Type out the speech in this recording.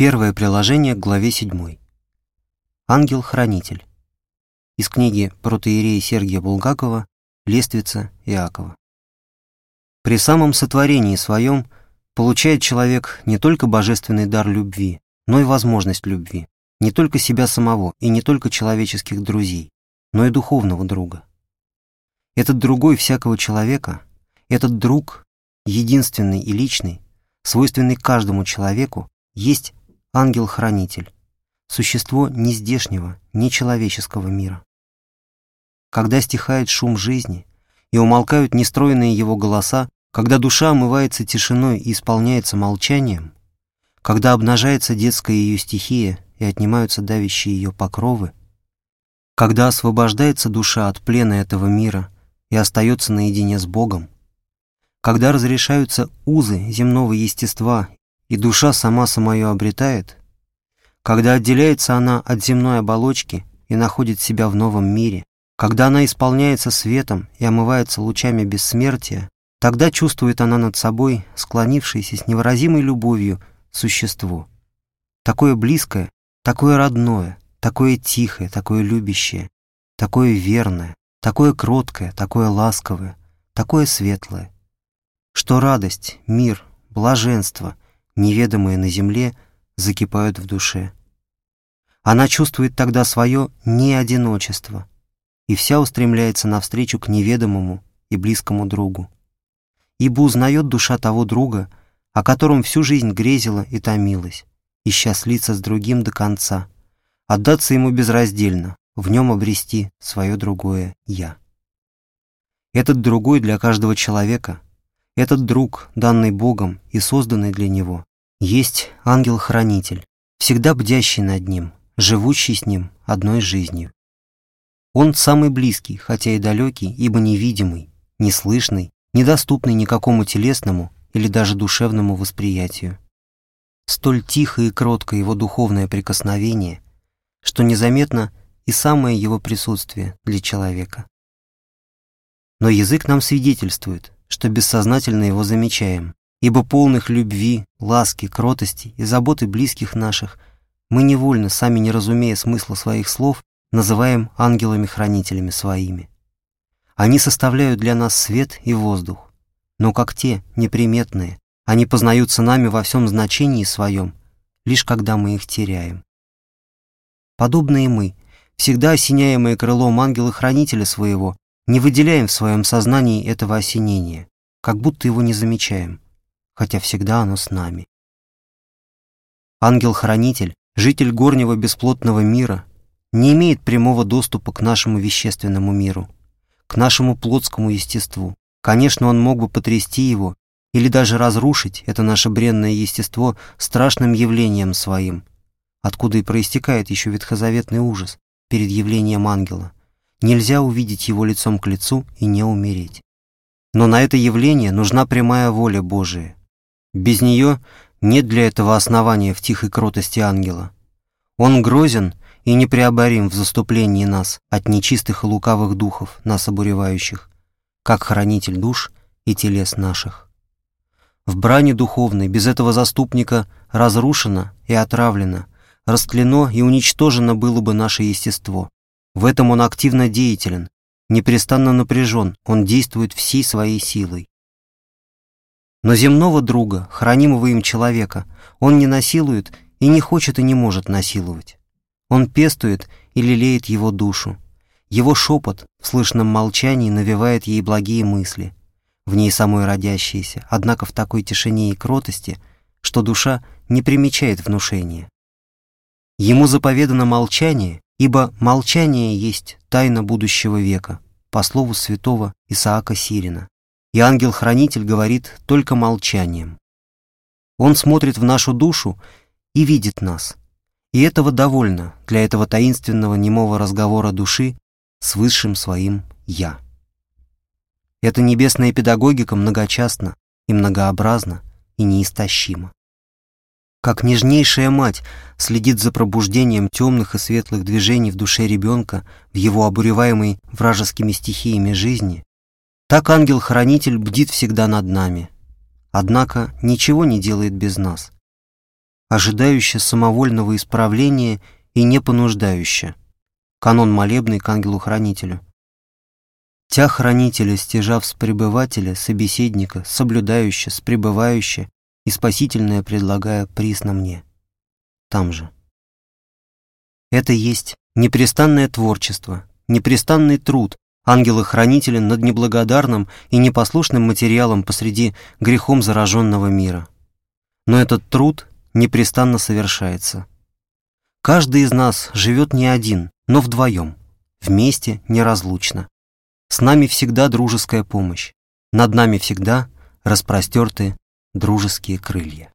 Первое приложение к главе 7. Ангел-хранитель. Из книги протоиерея Сергия Булгакова «Лествица Иакова». При самом сотворении своем получает человек не только божественный дар любви, но и возможность любви, не только себя самого и не только человеческих друзей, но и духовного друга. Этот другой всякого человека, этот друг, единственный и личный, свойственный каждому человеку, есть ангел-хранитель, существо нездешнего, нечеловеческого мира. Когда стихает шум жизни и умолкают нестроенные его голоса, когда душа омывается тишиной и исполняется молчанием, когда обнажается детская ее стихия и отнимаются давящие ее покровы, когда освобождается душа от плена этого мира и остается наедине с Богом, когда разрешаются узы земного естества и душа сама самое обретает, когда отделяется она от земной оболочки и находит себя в новом мире, когда она исполняется светом и омывается лучами бессмертия, тогда чувствует она над собой склонившееся с невыразимой любовью существо. Такое близкое, такое родное, такое тихое, такое любящее, такое верное, такое кроткое, такое ласковое, такое светлое, что радость, мир, блаженство — неведомые на земле, закипают в душе. Она чувствует тогда свое неодиночество и вся устремляется навстречу к неведомому и близкому другу. Ибо узнает душа того друга, о котором всю жизнь грезила и томилась, ища слиться с другим до конца, отдаться ему безраздельно, в нем обрести свое другое «я». Этот другой для каждого человека, этот друг, данный Богом и созданный для него, есть ангел-хранитель, всегда бдящий над ним, живущий с ним одной жизнью. Он самый близкий, хотя и далекий, ибо невидимый, неслышный, недоступный никакому телесному или даже душевному восприятию. Столь тихо и кротко его духовное прикосновение, что незаметно и самое его присутствие для человека. Но язык нам свидетельствует, что бессознательно его замечаем, ибо полных любви, ласки, кротости и заботы близких наших мы невольно, сами не разумея смысла своих слов, называем ангелами-хранителями своими. Они составляют для нас свет и воздух, но как те, неприметные, они познаются нами во всем значении своем, лишь когда мы их теряем. Подобные мы, всегда осеняемые крылом ангела-хранителя своего, не выделяем в своем сознании этого осенения, как будто его не замечаем хотя всегда оно с нами. Ангел-хранитель, житель горнего бесплотного мира, не имеет прямого доступа к нашему вещественному миру, к нашему плотскому естеству. Конечно, он мог бы потрясти его или даже разрушить это наше бренное естество страшным явлением своим, откуда и проистекает еще ветхозаветный ужас перед явлением ангела. Нельзя увидеть его лицом к лицу и не умереть. Но на это явление нужна прямая воля Божия, без нее нет для этого основания в тихой кротости ангела. Он грозен и непреоборим в заступлении нас от нечистых и лукавых духов, нас обуревающих, как хранитель душ и телес наших. В брани духовной без этого заступника разрушено и отравлено, растлено и уничтожено было бы наше естество. В этом он активно деятелен, непрестанно напряжен, он действует всей своей силой. Но земного друга, хранимого им человека, он не насилует и не хочет и не может насиловать. Он пестует и лелеет его душу. Его шепот в слышном молчании навевает ей благие мысли, в ней самой родящиеся, однако в такой тишине и кротости, что душа не примечает внушения. Ему заповедано молчание, ибо молчание есть тайна будущего века, по слову святого Исаака Сирина и ангел-хранитель говорит только молчанием. Он смотрит в нашу душу и видит нас. И этого довольно для этого таинственного немого разговора души с высшим своим «я». Эта небесная педагогика многочастна и многообразна и неистощима. Как нежнейшая мать следит за пробуждением темных и светлых движений в душе ребенка в его обуреваемой вражескими стихиями жизни, так ангел-хранитель бдит всегда над нами, однако ничего не делает без нас. ожидающая самовольного исправления и не понуждающая. Канон молебный к ангелу-хранителю. Тя хранителя, стяжав с пребывателя, собеседника, соблюдающая, с пребывающая и спасительное предлагая присно мне. Там же. Это есть непрестанное творчество, непрестанный труд ангела-хранителя над неблагодарным и непослушным материалом посреди грехом зараженного мира. Но этот труд непрестанно совершается. Каждый из нас живет не один, но вдвоем, вместе неразлучно. С нами всегда дружеская помощь, над нами всегда распростертые дружеские крылья.